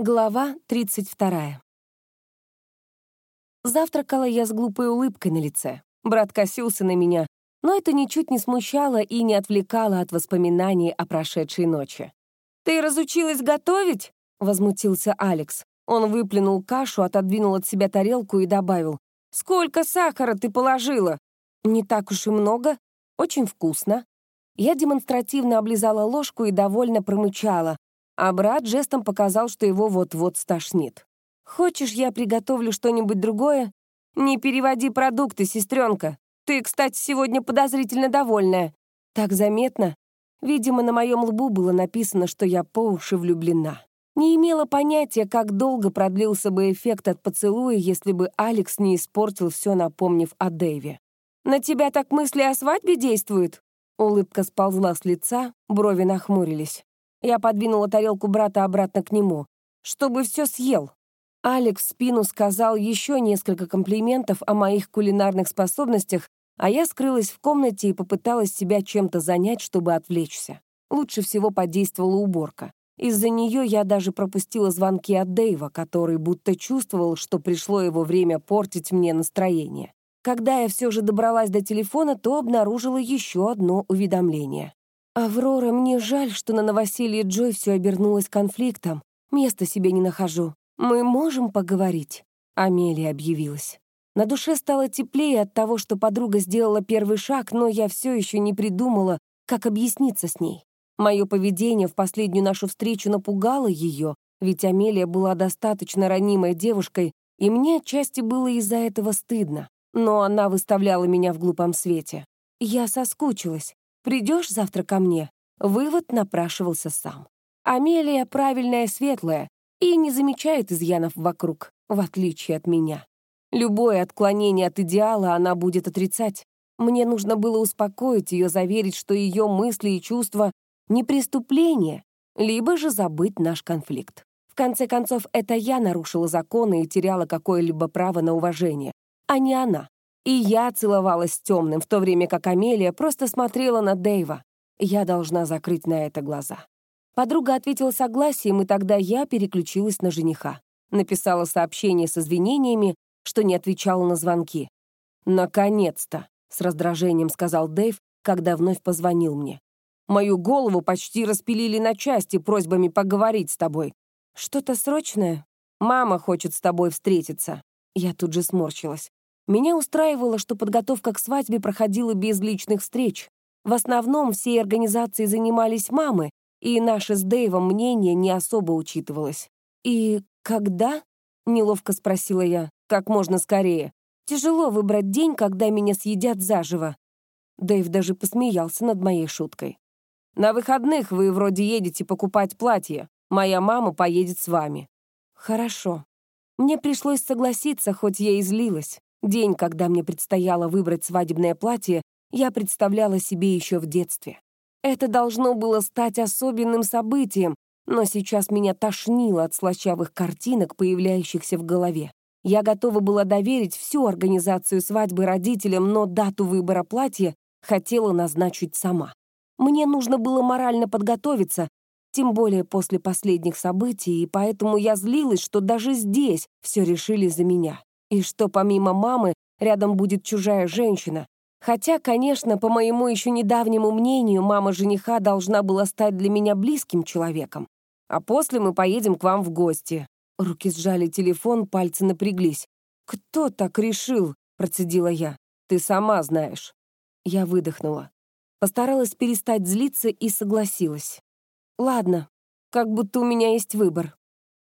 Глава 32. Завтракала я с глупой улыбкой на лице. Брат косился на меня, но это ничуть не смущало и не отвлекало от воспоминаний о прошедшей ночи. «Ты разучилась готовить?» — возмутился Алекс. Он выплюнул кашу, отодвинул от себя тарелку и добавил. «Сколько сахара ты положила?» «Не так уж и много. Очень вкусно». Я демонстративно облизала ложку и довольно промычала, а брат жестом показал, что его вот-вот стошнит. «Хочешь, я приготовлю что-нибудь другое?» «Не переводи продукты, сестренка. Ты, кстати, сегодня подозрительно довольная». «Так заметно. Видимо, на моем лбу было написано, что я по уши влюблена. Не имела понятия, как долго продлился бы эффект от поцелуя, если бы Алекс не испортил все, напомнив о Дэйве. «На тебя так мысли о свадьбе действуют?» Улыбка сползла с лица, брови нахмурились. Я подвинула тарелку брата обратно к нему. «Чтобы все съел». Алекс в спину сказал еще несколько комплиментов о моих кулинарных способностях, а я скрылась в комнате и попыталась себя чем-то занять, чтобы отвлечься. Лучше всего подействовала уборка. Из-за нее я даже пропустила звонки от Дэйва, который будто чувствовал, что пришло его время портить мне настроение. Когда я все же добралась до телефона, то обнаружила еще одно уведомление. «Аврора, мне жаль, что на новоселье Джой все обернулось конфликтом. Места себе не нахожу. Мы можем поговорить?» Амелия объявилась. На душе стало теплее от того, что подруга сделала первый шаг, но я все еще не придумала, как объясниться с ней. Мое поведение в последнюю нашу встречу напугало ее, ведь Амелия была достаточно ранимой девушкой, и мне отчасти было из-за этого стыдно. Но она выставляла меня в глупом свете. Я соскучилась. Придешь завтра ко мне?» Вывод напрашивался сам. Амелия правильная, светлая и не замечает изъянов вокруг, в отличие от меня. Любое отклонение от идеала она будет отрицать. Мне нужно было успокоить ее, заверить, что ее мысли и чувства — не преступление, либо же забыть наш конфликт. В конце концов, это я нарушила законы и теряла какое-либо право на уважение, а не она. И я целовалась темным, в то время как Амелия просто смотрела на Дэйва. Я должна закрыть на это глаза. Подруга ответила согласием, и тогда я переключилась на жениха. Написала сообщение с извинениями, что не отвечала на звонки. «Наконец-то!» — с раздражением сказал Дэйв, когда вновь позвонил мне. «Мою голову почти распилили на части просьбами поговорить с тобой. Что-то срочное? Мама хочет с тобой встретиться». Я тут же сморщилась. Меня устраивало, что подготовка к свадьбе проходила без личных встреч. В основном всей организацией занимались мамы, и наше с Дэйвом мнение не особо учитывалось. «И когда?» — неловко спросила я. «Как можно скорее. Тяжело выбрать день, когда меня съедят заживо». Дэйв даже посмеялся над моей шуткой. «На выходных вы вроде едете покупать платье. Моя мама поедет с вами». «Хорошо». Мне пришлось согласиться, хоть я и злилась. День, когда мне предстояло выбрать свадебное платье, я представляла себе еще в детстве. Это должно было стать особенным событием, но сейчас меня тошнило от слащавых картинок, появляющихся в голове. Я готова была доверить всю организацию свадьбы родителям, но дату выбора платья хотела назначить сама. Мне нужно было морально подготовиться, тем более после последних событий, и поэтому я злилась, что даже здесь все решили за меня. И что помимо мамы рядом будет чужая женщина. Хотя, конечно, по моему еще недавнему мнению, мама жениха должна была стать для меня близким человеком. А после мы поедем к вам в гости. Руки сжали телефон, пальцы напряглись. «Кто так решил?» — процедила я. «Ты сама знаешь». Я выдохнула. Постаралась перестать злиться и согласилась. «Ладно, как будто у меня есть выбор.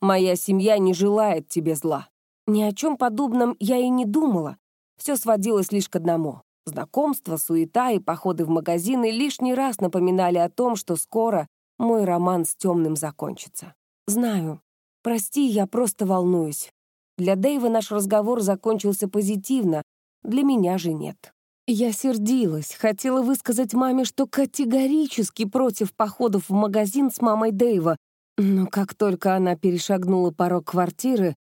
Моя семья не желает тебе зла. Ни о чем подобном я и не думала. Все сводилось лишь к одному. Знакомства, суета и походы в магазины лишний раз напоминали о том, что скоро мой роман с темным закончится. Знаю. Прости, я просто волнуюсь. Для Дэйва наш разговор закончился позитивно, для меня же нет. Я сердилась, хотела высказать маме, что категорически против походов в магазин с мамой Дэйва, но как только она перешагнула порог квартиры,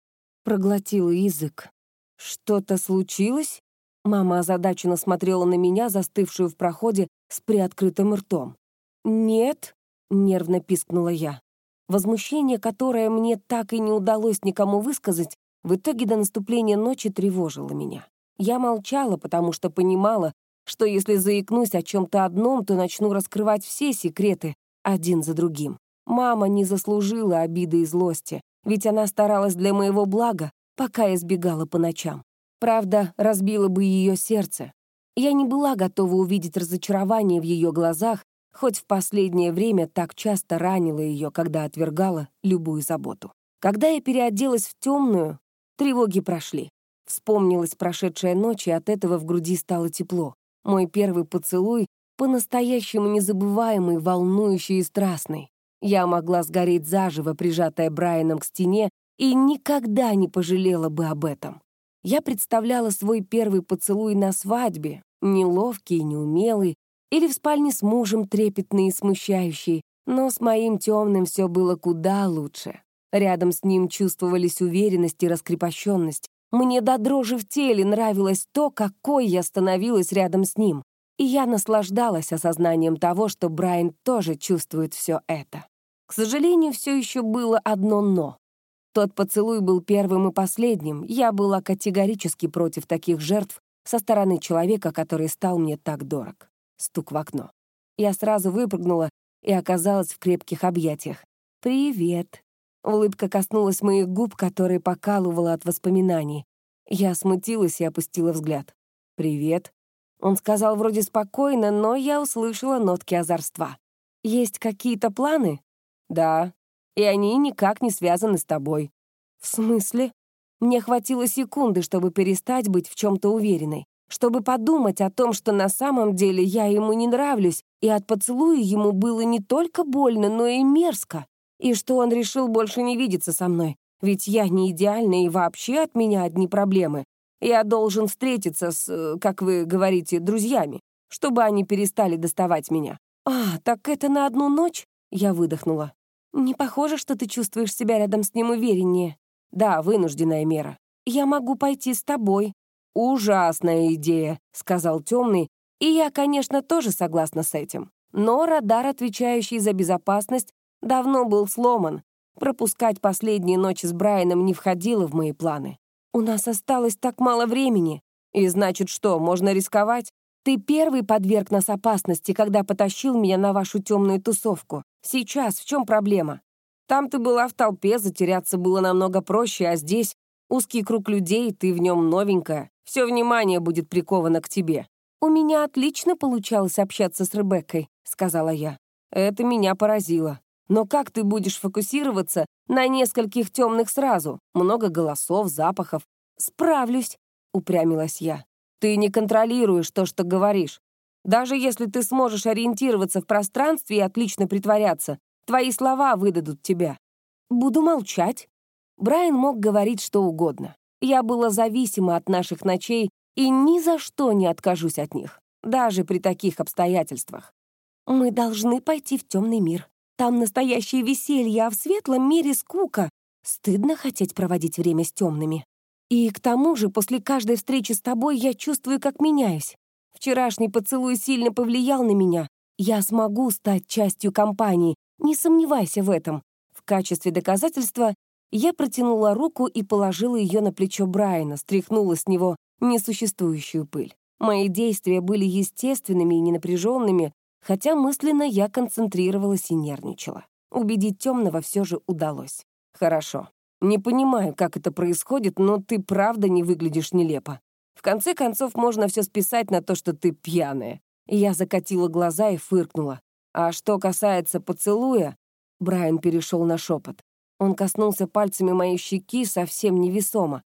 проглотила язык. «Что-то случилось?» Мама озадаченно смотрела на меня, застывшую в проходе с приоткрытым ртом. «Нет», — нервно пискнула я. Возмущение, которое мне так и не удалось никому высказать, в итоге до наступления ночи тревожило меня. Я молчала, потому что понимала, что если заикнусь о чем-то одном, то начну раскрывать все секреты один за другим. Мама не заслужила обиды и злости, ведь она старалась для моего блага, пока избегала по ночам. Правда, разбила бы ее сердце. Я не была готова увидеть разочарование в ее глазах, хоть в последнее время так часто ранила ее, когда отвергала любую заботу. Когда я переоделась в темную, тревоги прошли. Вспомнилась прошедшая ночь, и от этого в груди стало тепло. Мой первый поцелуй по-настоящему незабываемый, волнующий и страстный. Я могла сгореть заживо, прижатая Брайаном к стене, и никогда не пожалела бы об этом. Я представляла свой первый поцелуй на свадьбе, неловкий и неумелый, или в спальне с мужем трепетный и смущающий, но с моим темным все было куда лучше. Рядом с ним чувствовались уверенность и раскрепощенность. Мне до дрожи в теле нравилось то, какой я становилась рядом с ним. И я наслаждалась осознанием того, что Брайан тоже чувствует все это. К сожалению, все еще было одно «но». Тот поцелуй был первым и последним. Я была категорически против таких жертв со стороны человека, который стал мне так дорог. Стук в окно. Я сразу выпрыгнула и оказалась в крепких объятиях. «Привет». Улыбка коснулась моих губ, которые покалывала от воспоминаний. Я смутилась и опустила взгляд. «Привет». Он сказал вроде спокойно, но я услышала нотки озорства. «Есть какие-то планы?» «Да, и они никак не связаны с тобой». «В смысле?» Мне хватило секунды, чтобы перестать быть в чем-то уверенной, чтобы подумать о том, что на самом деле я ему не нравлюсь, и от поцелуя ему было не только больно, но и мерзко, и что он решил больше не видеться со мной, ведь я не идеальна и вообще от меня одни проблемы. Я должен встретиться с, э, как вы говорите, друзьями, чтобы они перестали доставать меня. «А, так это на одну ночь?» Я выдохнула. «Не похоже, что ты чувствуешь себя рядом с ним увереннее». «Да, вынужденная мера. Я могу пойти с тобой». «Ужасная идея», — сказал темный, и я, конечно, тоже согласна с этим. Но радар, отвечающий за безопасность, давно был сломан. Пропускать последние ночи с Брайаном не входило в мои планы. «У нас осталось так мало времени. И значит что, можно рисковать? Ты первый подверг нас опасности, когда потащил меня на вашу темную тусовку. Сейчас в чем проблема? Там ты была в толпе, затеряться было намного проще, а здесь узкий круг людей, ты в нем новенькая. Все внимание будет приковано к тебе. «У меня отлично получалось общаться с Ребеккой», — сказала я. Это меня поразило. Но как ты будешь фокусироваться на нескольких темных сразу? Много голосов, запахов. «Справлюсь», — упрямилась я. «Ты не контролируешь то, что говоришь. Даже если ты сможешь ориентироваться в пространстве и отлично притворяться, твои слова выдадут тебя. Буду молчать». Брайан мог говорить что угодно. Я была зависима от наших ночей и ни за что не откажусь от них, даже при таких обстоятельствах. Мы должны пойти в темный мир. Там настоящее веселье, а в светлом мире скука. Стыдно хотеть проводить время с темными. И к тому же, после каждой встречи с тобой я чувствую, как меняюсь. Вчерашний поцелуй сильно повлиял на меня. Я смогу стать частью компании, не сомневайся в этом. В качестве доказательства я протянула руку и положила ее на плечо Брайана, стряхнула с него несуществующую пыль. Мои действия были естественными и ненапряженными, хотя мысленно я концентрировалась и нервничала. Убедить темного все же удалось. Хорошо. Не понимаю, как это происходит, но ты правда не выглядишь нелепо. В конце концов, можно все списать на то, что ты пьяная. Я закатила глаза и фыркнула. А что касается поцелуя, Брайан перешел на шепот. Он коснулся пальцами моей щеки совсем невесомо.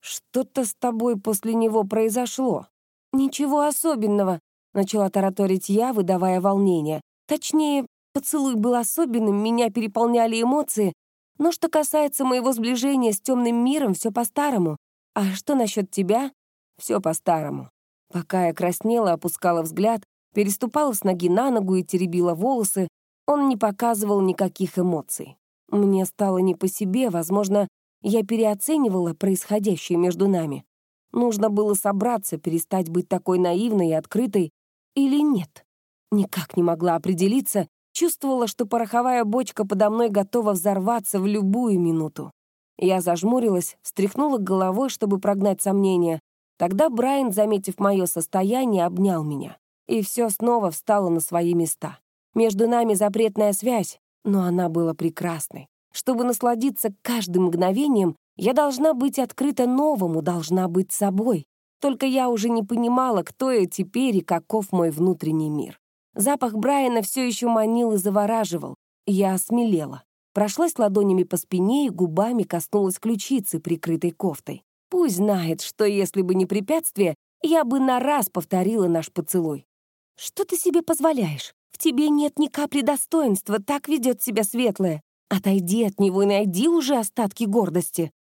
«Что-то с тобой после него произошло?» «Ничего особенного», начала тараторить я, выдавая волнение. Точнее, поцелуй был особенным, меня переполняли эмоции, но что касается моего сближения с темным миром, все по-старому. А что насчет тебя? Все по-старому. Пока я краснела, опускала взгляд, переступала с ноги на ногу и теребила волосы, он не показывал никаких эмоций. Мне стало не по себе, возможно, я переоценивала происходящее между нами. Нужно было собраться, перестать быть такой наивной и открытой или нет. Никак не могла определиться Чувствовала, что пороховая бочка подо мной готова взорваться в любую минуту. Я зажмурилась, встряхнула головой, чтобы прогнать сомнения. Тогда Брайан, заметив мое состояние, обнял меня. И все снова встало на свои места. Между нами запретная связь, но она была прекрасной. Чтобы насладиться каждым мгновением, я должна быть открыта новому, должна быть собой. Только я уже не понимала, кто я теперь и каков мой внутренний мир. Запах Брайана все еще манил и завораживал. Я осмелела. Прошлась ладонями по спине и губами коснулась ключицы, прикрытой кофтой. Пусть знает, что если бы не препятствие, я бы на раз повторила наш поцелуй. «Что ты себе позволяешь? В тебе нет ни капли достоинства, так ведет себя светлое. Отойди от него и найди уже остатки гордости.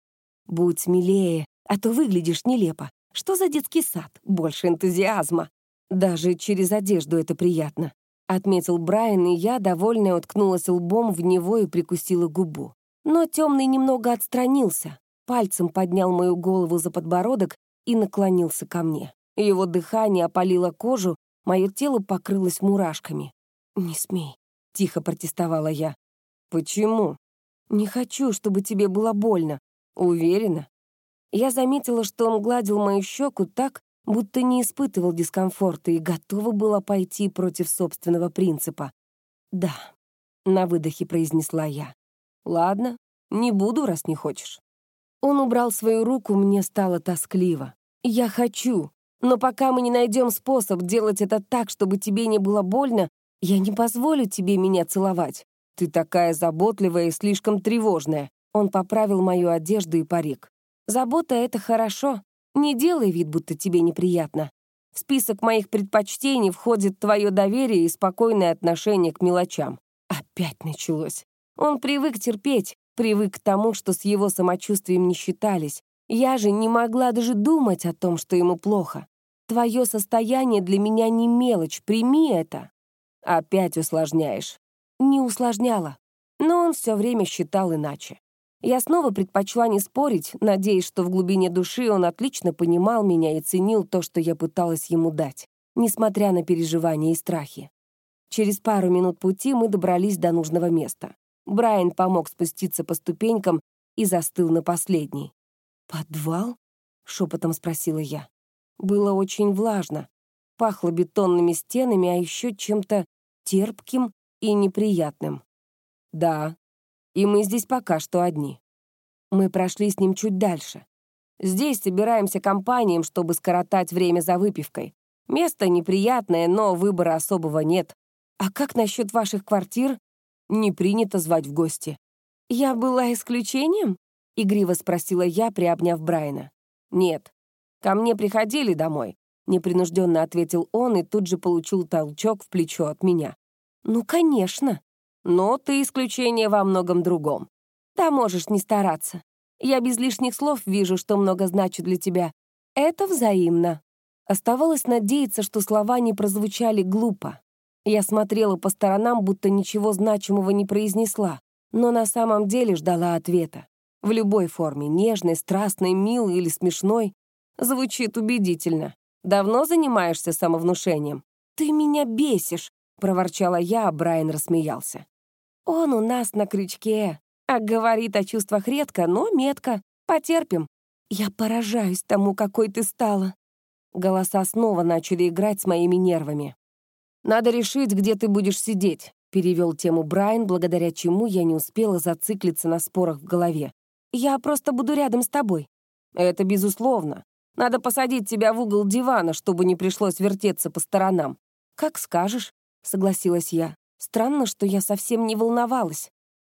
Будь смелее, а то выглядишь нелепо. Что за детский сад? Больше энтузиазма. Даже через одежду это приятно. — отметил Брайан, и я, довольная, уткнулась лбом в него и прикусила губу. Но темный немного отстранился, пальцем поднял мою голову за подбородок и наклонился ко мне. Его дыхание опалило кожу, мое тело покрылось мурашками. «Не смей», — тихо протестовала я. «Почему?» «Не хочу, чтобы тебе было больно. Уверена?» Я заметила, что он гладил мою щеку так, будто не испытывал дискомфорта и готова была пойти против собственного принципа. «Да», — на выдохе произнесла я. «Ладно, не буду, раз не хочешь». Он убрал свою руку, мне стало тоскливо. «Я хочу, но пока мы не найдем способ делать это так, чтобы тебе не было больно, я не позволю тебе меня целовать. Ты такая заботливая и слишком тревожная». Он поправил мою одежду и парик. «Забота — это хорошо, не делай вид, будто тебе неприятно. В список моих предпочтений входит твое доверие и спокойное отношение к мелочам. Опять началось. Он привык терпеть, привык к тому, что с его самочувствием не считались. Я же не могла даже думать о том, что ему плохо. Твое состояние для меня не мелочь, прими это. Опять усложняешь. Не усложняла. Но он все время считал иначе. Я снова предпочла не спорить, надеясь, что в глубине души он отлично понимал меня и ценил то, что я пыталась ему дать, несмотря на переживания и страхи. Через пару минут пути мы добрались до нужного места. Брайан помог спуститься по ступенькам и застыл на последней. «Подвал?» — шепотом спросила я. Было очень влажно. Пахло бетонными стенами, а еще чем-то терпким и неприятным. «Да», и мы здесь пока что одни. Мы прошли с ним чуть дальше. Здесь собираемся компаниям, чтобы скоротать время за выпивкой. Место неприятное, но выбора особого нет. А как насчет ваших квартир? Не принято звать в гости. Я была исключением? Игриво спросила я, приобняв Брайана. Нет. Ко мне приходили домой. Непринужденно ответил он и тут же получил толчок в плечо от меня. «Ну, конечно. Но ты исключение во многом другом. Да можешь не стараться. Я без лишних слов вижу, что много значит для тебя. Это взаимно. Оставалось надеяться, что слова не прозвучали глупо. Я смотрела по сторонам, будто ничего значимого не произнесла, но на самом деле ждала ответа. В любой форме, нежной, страстной, милой или смешной. Звучит убедительно. Давно занимаешься самовнушением? «Ты меня бесишь», — проворчала я, а Брайан рассмеялся. Он у нас на крючке, а говорит о чувствах редко, но метко. Потерпим. Я поражаюсь тому, какой ты стала. Голоса снова начали играть с моими нервами. «Надо решить, где ты будешь сидеть», — перевел тему Брайан, благодаря чему я не успела зациклиться на спорах в голове. «Я просто буду рядом с тобой». «Это безусловно. Надо посадить тебя в угол дивана, чтобы не пришлось вертеться по сторонам». «Как скажешь», — согласилась я. Странно, что я совсем не волновалась.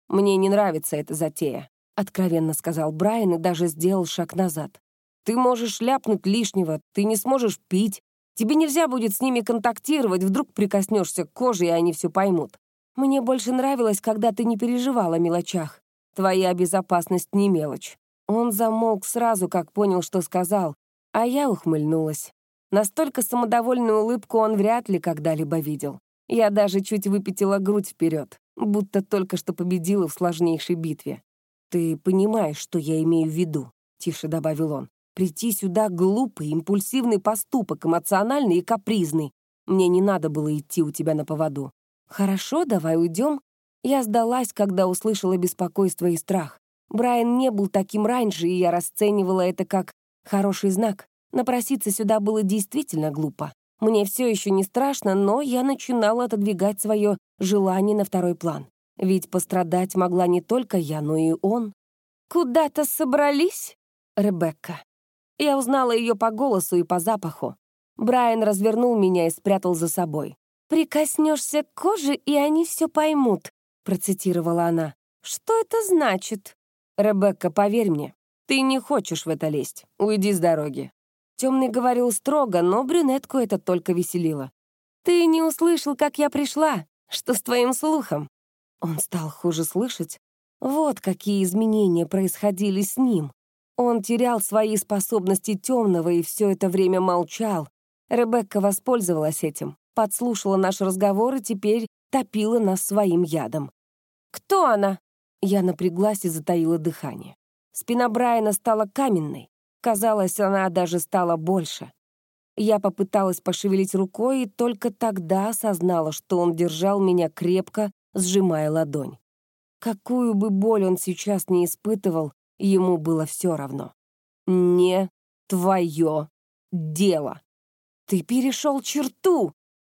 «Мне не нравится эта затея», — откровенно сказал Брайан и даже сделал шаг назад. «Ты можешь ляпнуть лишнего, ты не сможешь пить. Тебе нельзя будет с ними контактировать, вдруг прикоснешься к коже, и они все поймут. Мне больше нравилось, когда ты не переживала о мелочах. Твоя безопасность не мелочь». Он замолк сразу, как понял, что сказал, а я ухмыльнулась. Настолько самодовольную улыбку он вряд ли когда-либо видел. Я даже чуть выпятила грудь вперед, будто только что победила в сложнейшей битве. «Ты понимаешь, что я имею в виду», — тише добавил он. «Прийти сюда — глупый, импульсивный поступок, эмоциональный и капризный. Мне не надо было идти у тебя на поводу. «Хорошо, давай уйдем». Я сдалась, когда услышала беспокойство и страх. Брайан не был таким раньше, и я расценивала это как хороший знак. Напроситься сюда было действительно глупо. Мне все еще не страшно, но я начинала отодвигать свое желание на второй план. Ведь пострадать могла не только я, но и он. «Куда-то собрались?» Ребекка. Я узнала ее по голосу и по запаху. Брайан развернул меня и спрятал за собой. «Прикоснешься к коже, и они все поймут», — процитировала она. «Что это значит?» «Ребекка, поверь мне, ты не хочешь в это лезть. Уйди с дороги». Темный говорил строго, но брюнетку это только веселило. «Ты не услышал, как я пришла. Что с твоим слухом?» Он стал хуже слышать. Вот какие изменения происходили с ним. Он терял свои способности темного и все это время молчал. Ребекка воспользовалась этим, подслушала наш разговор и теперь топила нас своим ядом. «Кто она?» Я напряглась и затаила дыхание. Спина Брайана стала каменной. Казалось, она даже стала больше. Я попыталась пошевелить рукой и только тогда осознала, что он держал меня крепко, сжимая ладонь. Какую бы боль он сейчас не испытывал, ему было все равно. «Не твое дело. Ты перешел черту.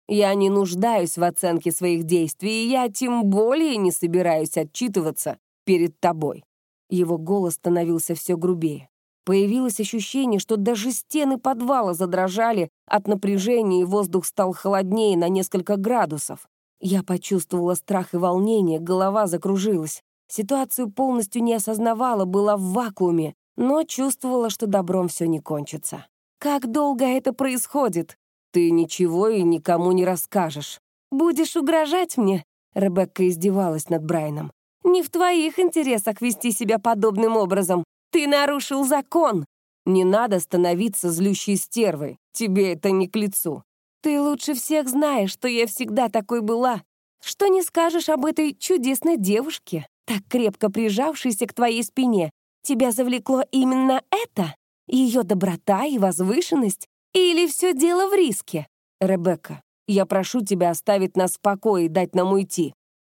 Я не нуждаюсь в оценке своих действий, и я тем более не собираюсь отчитываться перед тобой». Его голос становился все грубее. Появилось ощущение, что даже стены подвала задрожали от напряжения, и воздух стал холоднее на несколько градусов. Я почувствовала страх и волнение, голова закружилась. Ситуацию полностью не осознавала, была в вакууме, но чувствовала, что добром все не кончится. «Как долго это происходит?» «Ты ничего и никому не расскажешь». «Будешь угрожать мне?» Ребекка издевалась над Брайаном. «Не в твоих интересах вести себя подобным образом. Ты нарушил закон!» «Не надо становиться злющей стервой. Тебе это не к лицу». «Ты лучше всех знаешь, что я всегда такой была. Что не скажешь об этой чудесной девушке, так крепко прижавшейся к твоей спине? Тебя завлекло именно это? Ее доброта и возвышенность? Или все дело в риске? Ребекка, я прошу тебя оставить нас в покое и дать нам уйти.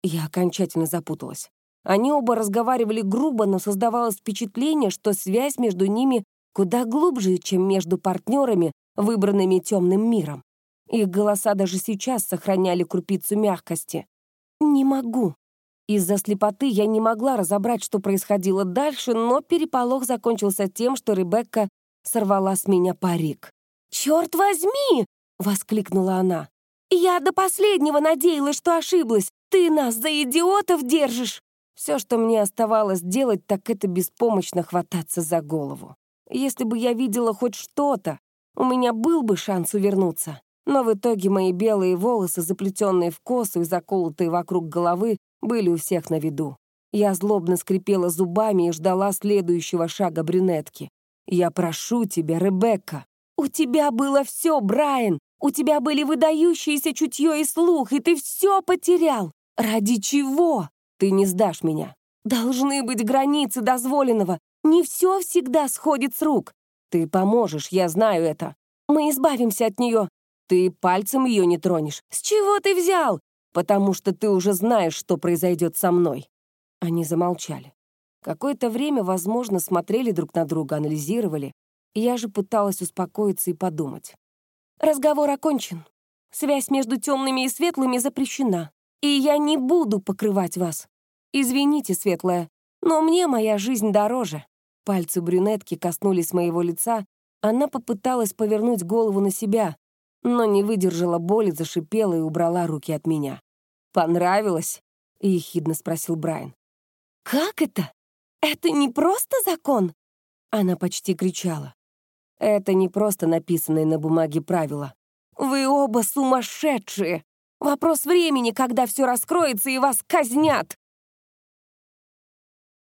Я окончательно запуталась. Они оба разговаривали грубо, но создавалось впечатление, что связь между ними куда глубже, чем между партнерами, выбранными темным миром. Их голоса даже сейчас сохраняли крупицу мягкости. «Не могу». Из-за слепоты я не могла разобрать, что происходило дальше, но переполох закончился тем, что Ребекка сорвала с меня парик. «Черт возьми!» — воскликнула она. «Я до последнего надеялась, что ошиблась. Ты нас за идиотов держишь!» Все, что мне оставалось делать, так это беспомощно хвататься за голову. Если бы я видела хоть что-то, у меня был бы шанс увернуться. Но в итоге мои белые волосы, заплетенные в косу и заколотые вокруг головы, были у всех на виду. Я злобно скрипела зубами и ждала следующего шага брюнетки. «Я прошу тебя, Ребекка!» «У тебя было все, Брайан! У тебя были выдающиеся чутье и слух, и ты все потерял! Ради чего? Ты не сдашь меня! Должны быть границы дозволенного! Не все всегда сходит с рук! Ты поможешь, я знаю это! Мы избавимся от нее, ты пальцем ее не тронешь. С чего ты взял? Потому что ты уже знаешь, что произойдет со мной. Они замолчали. Какое-то время, возможно, смотрели друг на друга, анализировали. Я же пыталась успокоиться и подумать. Разговор окончен. Связь между темными и светлыми запрещена. И я не буду покрывать вас. Извините, светлая, но мне моя жизнь дороже. Пальцы брюнетки коснулись моего лица. Она попыталась повернуть голову на себя, но не выдержала боли, зашипела и убрала руки от меня. «Понравилось?» — ехидно спросил Брайан. «Как это? Это не просто закон?» Она почти кричала. «Это не просто написанные на бумаге правила. Вы оба сумасшедшие! Вопрос времени, когда все раскроется и вас казнят!»